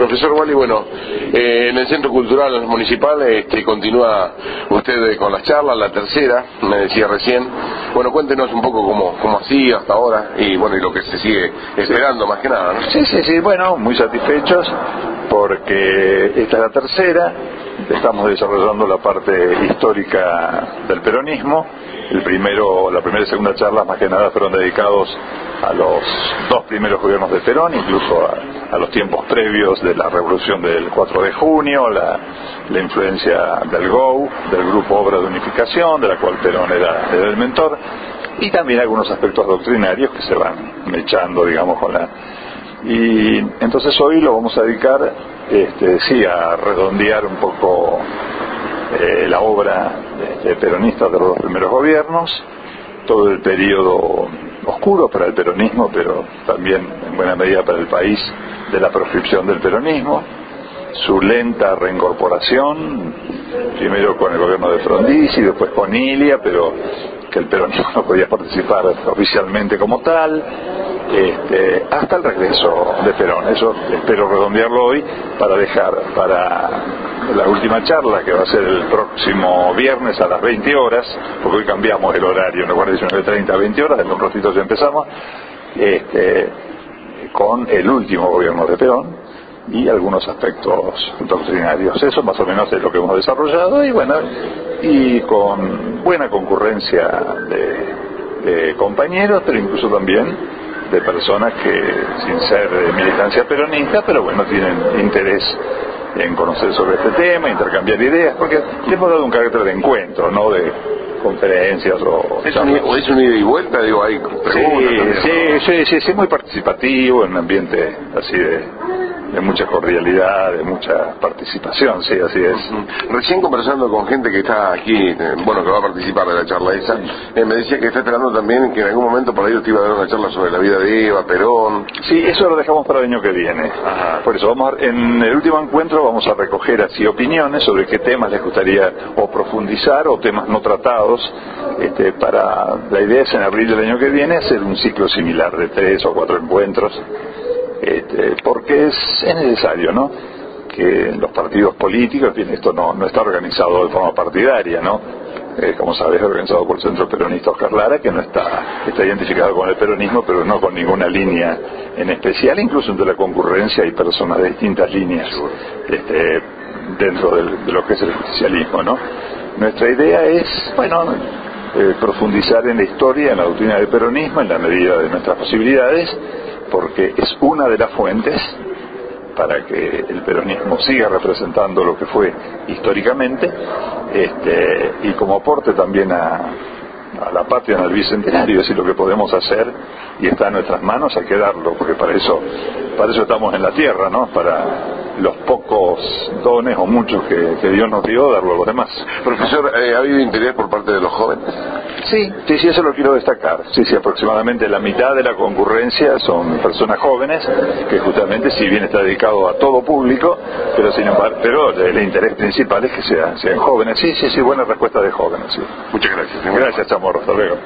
Profesor Wally, bueno, eh, en el Centro Cultural Municipal este, continúa usted con las charlas, la tercera, me decía recién. Bueno, cuéntenos un poco cómo, cómo sido hasta ahora y bueno, y lo que se sigue esperando más que nada, ¿no? Sí, sí, sí, bueno, muy satisfechos porque esta es la tercera, estamos desarrollando la parte histórica del peronismo. El primero, la primera y segunda charla más que nada fueron dedicados a los dos primeros gobiernos de Perón, incluso a, los tiempos previos de la revolución del 4 de junio, la, influencia del GO, del Grupo Obra de Unificación, de la cual Perón era, el mentor, y también algunos aspectos doctrinarios que se van echando, digamos, con la y entonces hoy lo vamos a dedicar, este, sí, a redondear un poco eh, la obra este, peronista de los dos primeros gobiernos, todo el periodo oscuro para el peronismo, pero también en buena medida para el país, de la proscripción del peronismo, su lenta reincorporación, primero con el gobierno de Frondizi, después con Ilia, pero que el peronismo no podía participar oficialmente como tal, este, hasta el regreso de Perón. Eso espero redondearlo hoy para dejar para la última charla que va a ser el próximo viernes a las 20 horas, porque hoy cambiamos el horario, lugar de 19.30 a 20 horas, en un ratito ya empezamos, este, con el último gobierno de Perón y algunos aspectos doctrinarios. Eso más o menos es lo que hemos desarrollado y bueno, y con buena concurrencia de compañeros, pero incluso también de personas que, sin ser de militancia peronista, pero bueno, tienen interés en conocer sobre este tema, intercambiar ideas, porque le hemos dado un carácter de encuentro, no de conferencias o... ¿Es un, o es un ida y vuelta? Digo, hay preguntas. Sí, sí, sí, sí, muy participativo, en un ambiente así de de mucha cordialidad, de mucha participación, sí, así es. Recién conversando con gente que está aquí, eh, bueno, que va a participar de la charla esa, eh, me decía que está esperando también que en algún momento por ahí usted iba a dar una charla sobre la vida de Eva, Perón. Sí, eso lo dejamos para el año que viene. Por eso, vamos en el último encuentro vamos a recoger así opiniones sobre qué temas les gustaría o profundizar o temas no tratados. Este, para La idea es en abril del año que viene hacer un ciclo similar de tres o cuatro encuentros este, porque es, necesario, ¿no? Que los partidos políticos, bien, esto no, no está organizado de forma partidaria, ¿no? Eh, como sabes, organizado por el Centro Peronista Oscar Lara, que no está, está identificado con el peronismo, pero no con ninguna línea en especial, incluso entre la concurrencia hay personas de distintas líneas este, dentro de lo que es el justicialismo, ¿no? Nuestra idea es, bueno, eh, profundizar en la historia, en la doctrina del peronismo, en la medida de nuestras posibilidades, porque es una de las fuentes para que el peronismo siga representando lo que fue históricamente este, y como aporte también a, la patria en el bicentenario, es decir, lo que podemos hacer y está en nuestras manos hay que darlo, porque para eso, para eso estamos en la tierra, ¿no? Para los pocos dones o muchos que, Dios nos dio, darlo a los demás. Profesor, eh, ¿ha habido interés por parte de los jóvenes? Sí, sí, sí, eso lo quiero destacar. Sí, sí, aproximadamente la mitad de la concurrencia son personas jóvenes, que justamente si bien está dedicado a todo público, pero sin embargo, pero el interés principal es que sean, sean jóvenes. Sí, sí, sí, buena respuesta de jóvenes. Sí. Muchas gracias. Gracias, Chamorro. Hasta luego.